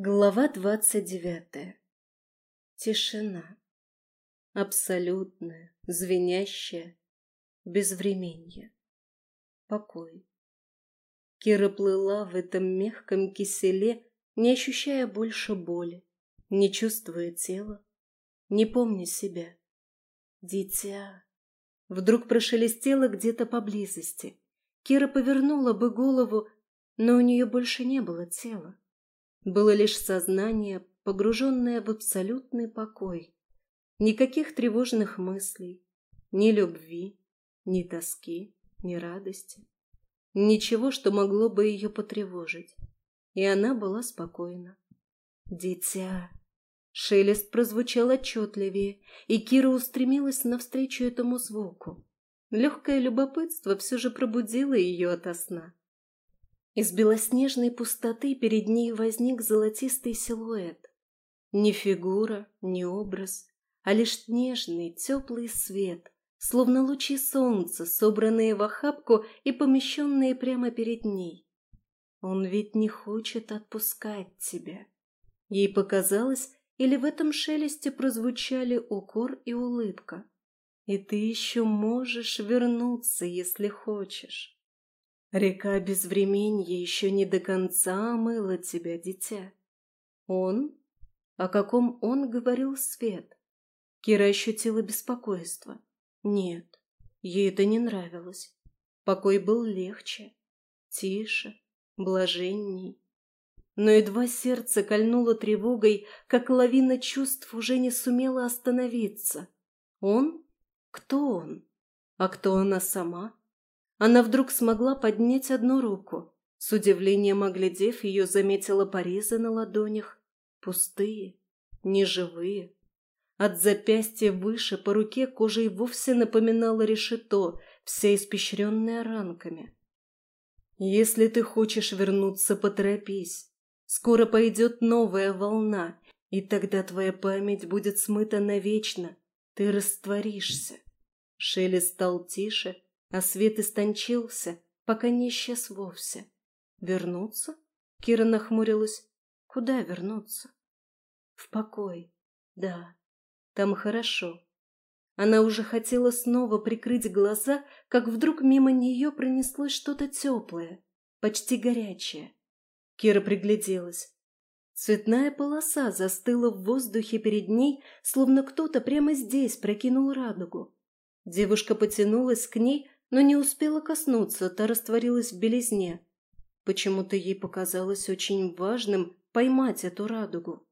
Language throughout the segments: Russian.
Глава двадцать девятая. Тишина. Абсолютная, звенящая, безвременье. Покой. Кира плыла в этом мягком киселе, не ощущая больше боли, не чувствуя тела, не помня себя. Дитя. Вдруг прошелестело где-то поблизости. Кира повернула бы голову, но у нее больше не было тела. Было лишь сознание, погруженное в абсолютный покой. Никаких тревожных мыслей, ни любви, ни тоски, ни радости. Ничего, что могло бы ее потревожить. И она была спокойна. «Дитя!» Шелест прозвучал отчетливее, и Кира устремилась навстречу этому звуку. Легкое любопытство все же пробудило ее ото сна. Из белоснежной пустоты перед ней возник золотистый силуэт. Не фигура, не образ, а лишь нежный, теплый свет, словно лучи солнца, собранные в охапку и помещенные прямо перед ней. Он ведь не хочет отпускать тебя. Ей показалось, или в этом шелесте прозвучали укор и улыбка. И ты еще можешь вернуться, если хочешь. Река безвременья еще не до конца омыла тебя, дитя. Он? О каком он говорил свет? Кира ощутила беспокойство. Нет, ей это не нравилось. Покой был легче, тише, блаженней. Но едва сердце кольнуло тревогой, как лавина чувств уже не сумела остановиться. Он? Кто он? А кто она сама? Она вдруг смогла поднять одну руку. С удивлением оглядев ее, заметила порезы на ладонях. Пустые, неживые. От запястья выше по руке кожа и вовсе напоминала решето, вся испещренная ранками. «Если ты хочешь вернуться, поторопись. Скоро пойдет новая волна, и тогда твоя память будет смыта навечно. Ты растворишься. Шелест стал тише, а свет истончился, пока не исчез вовсе. Вернуться? Кира нахмурилась. Куда вернуться? В покой. Да, там хорошо. Она уже хотела снова прикрыть глаза, как вдруг мимо нее пронеслось что-то теплое, почти горячее. Кира пригляделась. Цветная полоса застыла в воздухе перед ней, словно кто-то прямо здесь прокинул радугу. Девушка потянулась к ней, но не успела коснуться, та растворилась в белизне. Почему-то ей показалось очень важным поймать эту радугу.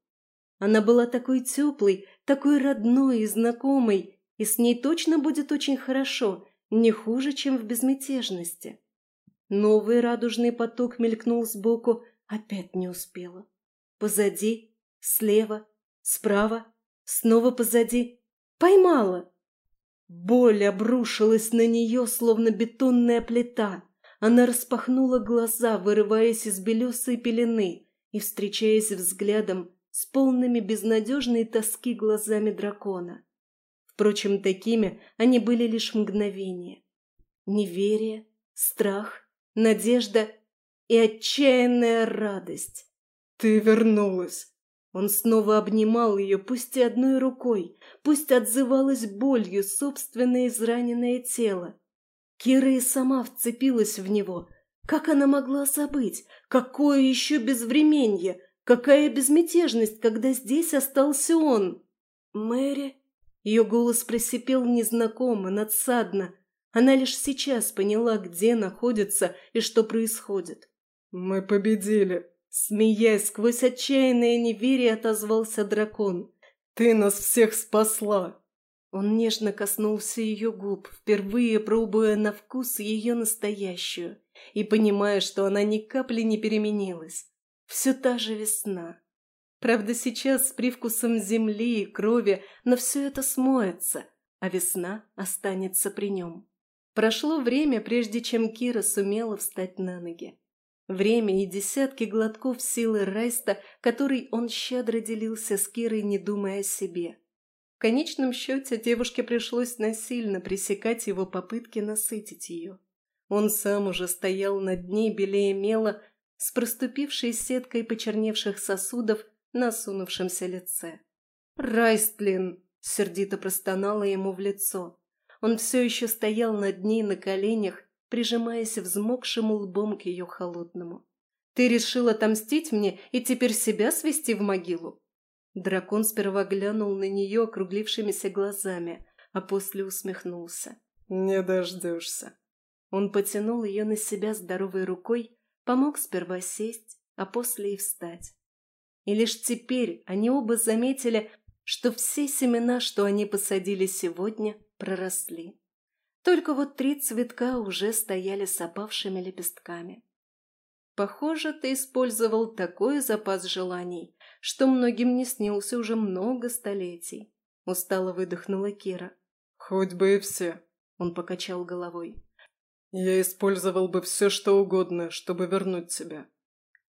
Она была такой теплой, такой родной и знакомой, и с ней точно будет очень хорошо, не хуже, чем в безмятежности. Новый радужный поток мелькнул сбоку, Опять не успела. Позади, слева, справа, снова позади. Поймала! Боль обрушилась на нее, словно бетонная плита. Она распахнула глаза, вырываясь из белесой пелены и встречаясь взглядом с полными безнадежной тоски глазами дракона. Впрочем, такими они были лишь мгновения. Неверие, страх, надежда и отчаянная радость. «Ты вернулась!» Он снова обнимал ее, пусть и одной рукой, пусть отзывалось болью собственное израненное тело. Кира и сама вцепилась в него. Как она могла забыть? Какое еще безвременье? Какая безмятежность, когда здесь остался он? Мэри? Ее голос просипел незнакомо, надсадно. Она лишь сейчас поняла, где находится и что происходит. «Мы победили!» Смеясь сквозь отчаянное неверие, отозвался дракон. «Ты нас всех спасла!» Он нежно коснулся ее губ, впервые пробуя на вкус ее настоящую, и понимая, что она ни капли не переменилась. Все та же весна. Правда, сейчас с привкусом земли и крови, но все это смоется, а весна останется при нем. Прошло время, прежде чем Кира сумела встать на ноги. Время и десятки глотков силы Райста, который он щедро делился с Кирой, не думая о себе. В конечном счете девушке пришлось насильно пресекать его попытки насытить ее. Он сам уже стоял над ней белее мела, с проступившей сеткой почерневших сосудов на сунувшемся лице. «Райстлин!» – сердито простонала ему в лицо. Он все еще стоял над ней на коленях, прижимаясь взмокшим лбом к ее холодному. «Ты решил отомстить мне и теперь себя свести в могилу?» Дракон сперва глянул на нее округлившимися глазами, а после усмехнулся. «Не дождешься». Он потянул ее на себя здоровой рукой, помог сперва сесть, а после и встать. И лишь теперь они оба заметили, что все семена, что они посадили сегодня, проросли. Только вот три цветка уже стояли с опавшими лепестками. Похоже, ты использовал такой запас желаний, что многим не снился уже много столетий. Устало выдохнула Кира. Хоть бы и все, он покачал головой. Я использовал бы все, что угодно, чтобы вернуть тебя.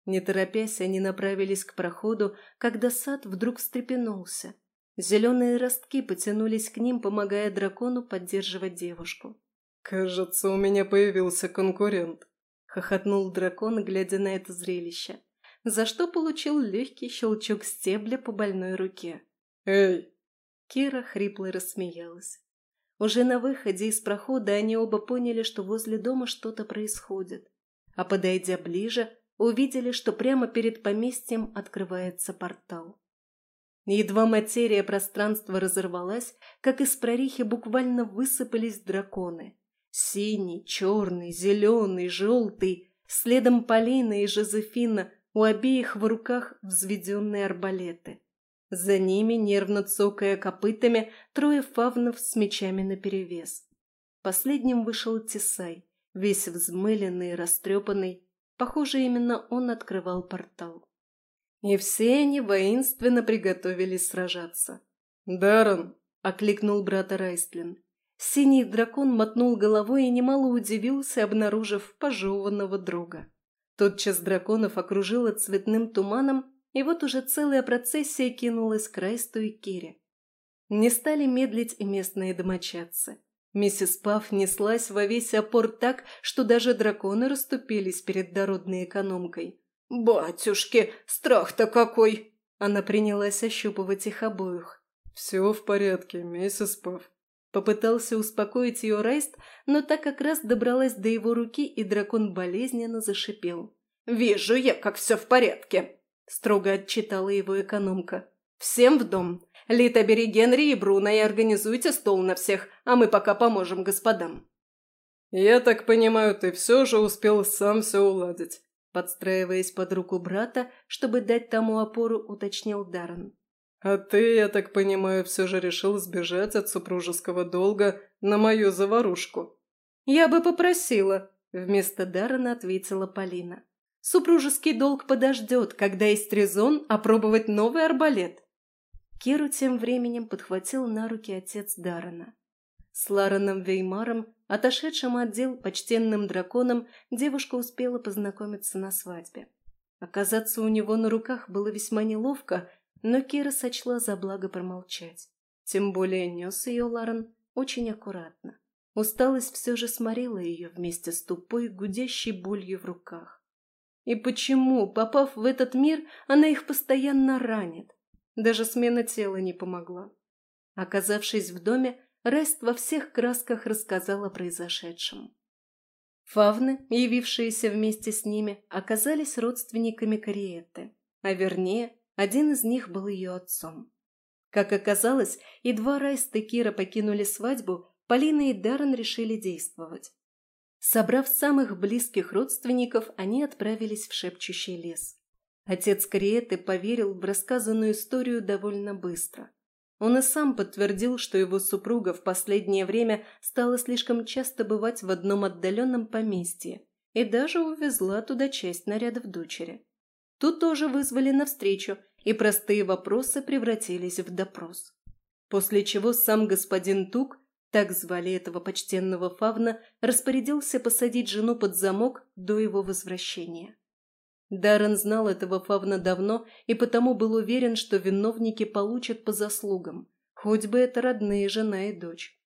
Не торопясь, они направились к проходу, когда сад вдруг встрепенулся. Зеленые ростки потянулись к ним, помогая дракону поддерживать девушку. «Кажется, у меня появился конкурент», — хохотнул дракон, глядя на это зрелище, за что получил легкий щелчок стебля по больной руке. «Эй!» Кира хрипло рассмеялась. Уже на выходе из прохода они оба поняли, что возле дома что-то происходит. А подойдя ближе, увидели, что прямо перед поместьем открывается портал. Едва материя пространства разорвалась, как из прорехи буквально высыпались драконы. Синий, черный, зеленый, желтый, следом Полина и Жозефина, у обеих в руках взведенные арбалеты. За ними, нервно цокая копытами, трое фавнов с мечами наперевес. Последним вышел Тесай, весь взмыленный и растрепанный. Похоже, именно он открывал портал. И все они воинственно приготовились сражаться. «Даррен!» – окликнул брата Райстлин. Синий дракон мотнул головой и немало удивился, обнаружив пожеванного друга. Тотчас драконов окружило цветным туманом, и вот уже целая процессия кинулась к Райсту и Кире. Не стали медлить и местные домочадцы. Миссис Паф неслась во весь опор так, что даже драконы расступились перед дородной экономкой. «Батюшки, страх-то какой!» Она принялась ощупывать их обоих. «Все в порядке, миссис Пав». Попытался успокоить ее Райст, но так как раз добралась до его руки, и дракон болезненно зашипел. «Вижу я, как все в порядке!» – строго отчитала его экономка. «Всем в дом! Лита, бери Генри и Бруно и организуйте стол на всех, а мы пока поможем господам». «Я так понимаю, ты все же успел сам все уладить», Подстраиваясь под руку брата, чтобы дать тому опору, уточнил Даррен. «А ты, я так понимаю, все же решил сбежать от супружеского долга на мою заварушку?» «Я бы попросила», – вместо Даррена ответила Полина. «Супружеский долг подождет, когда есть резон опробовать новый арбалет». Керу тем временем подхватил на руки отец Даррена. С Лареном Веймаром Отошедшим отдел почтенным драконом девушка успела познакомиться на свадьбе. Оказаться у него на руках было весьма неловко, но Кира сочла за благо промолчать. Тем более нес ее Ларен очень аккуратно. Усталость все же сморила ее вместе с тупой, гудящей болью в руках. И почему, попав в этот мир, она их постоянно ранит? Даже смена тела не помогла. Оказавшись в доме, Рест во всех красках рассказал о произошедшем. Фавны, явившиеся вместе с ними, оказались родственниками Кориетты, а вернее, один из них был ее отцом. Как оказалось, едва Райст и Кира покинули свадьбу, Полина и Даррен решили действовать. Собрав самых близких родственников, они отправились в шепчущий лес. Отец Кориеты поверил в рассказанную историю довольно быстро – он и сам подтвердил, что его супруга в последнее время стала слишком часто бывать в одном отдаленном поместье и даже увезла туда часть нарядов дочери. Тут тоже вызвали навстречу, и простые вопросы превратились в допрос. После чего сам господин Тук, так звали этого почтенного фавна, распорядился посадить жену под замок до его возвращения. Даррен знал этого фавна давно и потому был уверен, что виновники получат по заслугам, хоть бы это родные жена и дочь.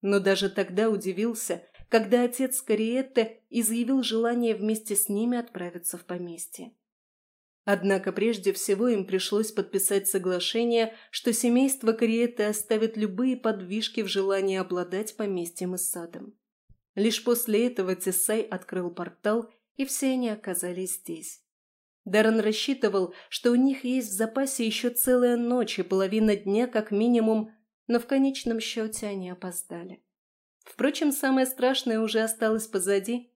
Но даже тогда удивился, когда отец Кариетте изъявил желание вместе с ними отправиться в поместье. Однако прежде всего им пришлось подписать соглашение, что семейство Кариетте оставит любые подвижки в желании обладать поместьем и садом. Лишь после этого Тесай открыл портал, и все они оказались здесь. Даррен рассчитывал, что у них есть в запасе еще целая ночь и половина дня как минимум, но в конечном счете они опоздали. Впрочем, самое страшное уже осталось позади.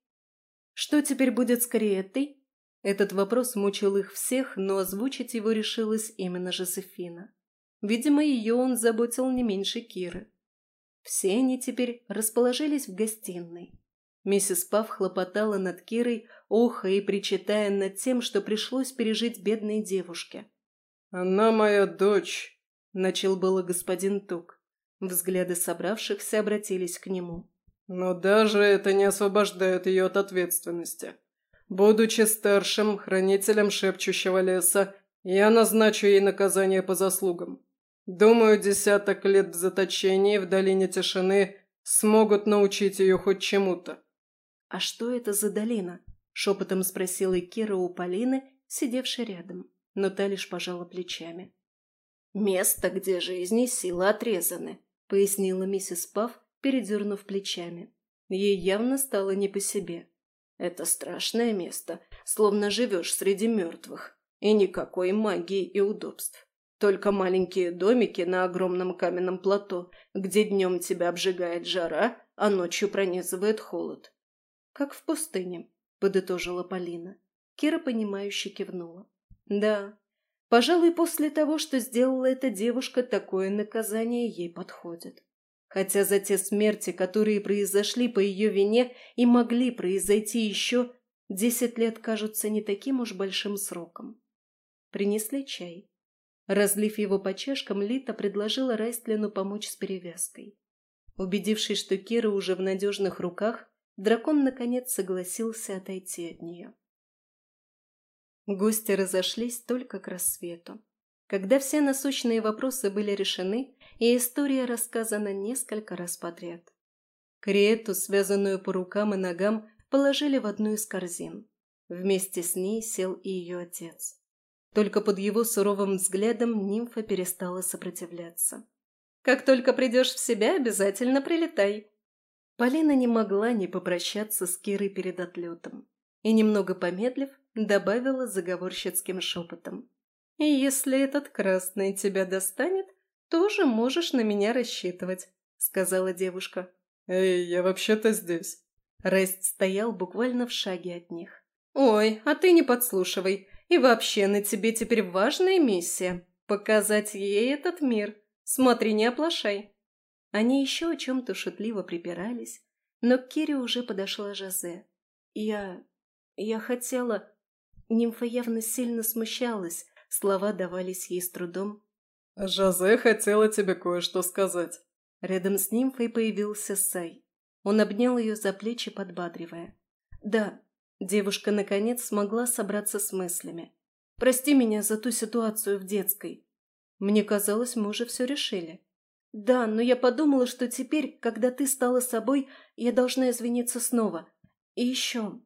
Что теперь будет с Кариеттой? Этот вопрос мучил их всех, но озвучить его решилась именно Жозефина. Видимо, ее он заботил не меньше Киры. Все они теперь расположились в гостиной. Миссис Пав хлопотала над Кирой, охая и причитая над тем, что пришлось пережить бедной девушке. «Она моя дочь», — начал было господин Тук. Взгляды собравшихся обратились к нему. «Но даже это не освобождает ее от ответственности. Будучи старшим хранителем шепчущего леса, я назначу ей наказание по заслугам. Думаю, десяток лет в заточении в долине тишины смогут научить ее хоть чему-то. «А что это за долина?» – шепотом спросила Кира у Полины, сидевшей рядом, но та лишь пожала плечами. «Место, где жизни и силы отрезаны», – пояснила миссис Пав, передернув плечами. Ей явно стало не по себе. «Это страшное место, словно живешь среди мертвых, и никакой магии и удобств. Только маленькие домики на огромном каменном плато, где днем тебя обжигает жара, а ночью пронизывает холод. «Как в пустыне», — подытожила Полина. Кира, понимающе кивнула. «Да, пожалуй, после того, что сделала эта девушка, такое наказание ей подходит. Хотя за те смерти, которые произошли по ее вине и могли произойти еще, десять лет кажутся не таким уж большим сроком». Принесли чай. Разлив его по чашкам, Лита предложила Райстлину помочь с перевязкой. Убедившись, что Кира уже в надежных руках, дракон наконец согласился отойти от нее. Гости разошлись только к рассвету. Когда все насущные вопросы были решены, и история рассказана несколько раз подряд. Криету, связанную по рукам и ногам, положили в одну из корзин. Вместе с ней сел и ее отец. Только под его суровым взглядом нимфа перестала сопротивляться. «Как только придешь в себя, обязательно прилетай», Полина не могла не попрощаться с Кирой перед отлетом и, немного помедлив, добавила заговорщицким шепотом. «И если этот красный тебя достанет, тоже можешь на меня рассчитывать», — сказала девушка. «Эй, я вообще-то здесь». Рест стоял буквально в шаге от них. «Ой, а ты не подслушивай. И вообще на тебе теперь важная миссия — показать ей этот мир. Смотри, не оплошай». Они еще о чем-то шутливо припирались, но к Кире уже подошла Жозе. «Я... я хотела...» Нимфа явно сильно смущалась, слова давались ей с трудом. «Жозе хотела тебе кое-что сказать». Рядом с нимфой появился Сай. Он обнял ее за плечи, подбадривая. «Да, девушка наконец смогла собраться с мыслями. Прости меня за ту ситуацию в детской. Мне казалось, мы уже все решили. «Да, но я подумала, что теперь, когда ты стала собой, я должна извиниться снова. И еще.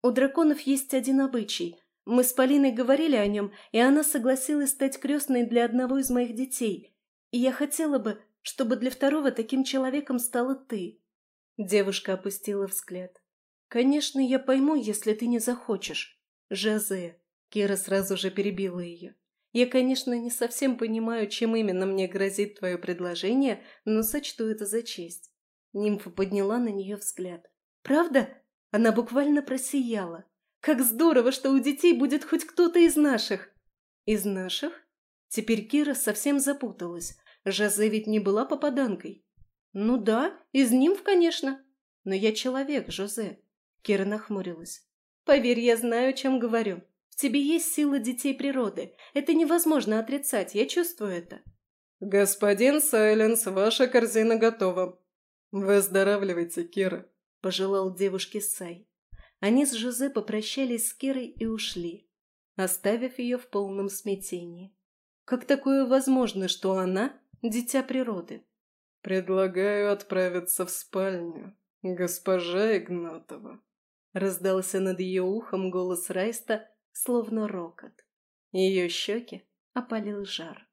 У драконов есть один обычай. Мы с Полиной говорили о нем, и она согласилась стать крестной для одного из моих детей. И я хотела бы, чтобы для второго таким человеком стала ты». Девушка опустила взгляд. «Конечно, я пойму, если ты не захочешь. Жозе». Кира сразу же перебила ее. Я, конечно, не совсем понимаю, чем именно мне грозит твое предложение, но сочту это за честь. Нимфа подняла на нее взгляд. «Правда?» Она буквально просияла. «Как здорово, что у детей будет хоть кто-то из наших!» «Из наших?» Теперь Кира совсем запуталась. Жозе ведь не была попаданкой. «Ну да, из нимф, конечно. Но я человек, Жозе». Кира нахмурилась. «Поверь, я знаю, о чем говорю. В тебе есть сила детей природы. Это невозможно отрицать, я чувствую это». «Господин Сайленс, ваша корзина готова. Выздоравливайте, Кира», – пожелал девушке Сай. Они с Жозе попрощались с Кирой и ушли, оставив ее в полном смятении. Как такое возможно, что она – дитя природы? «Предлагаю отправиться в спальню», «Госпожа Игнатова», — раздался над ее ухом голос Райста, словно рокот. Ее щеки опалил жар.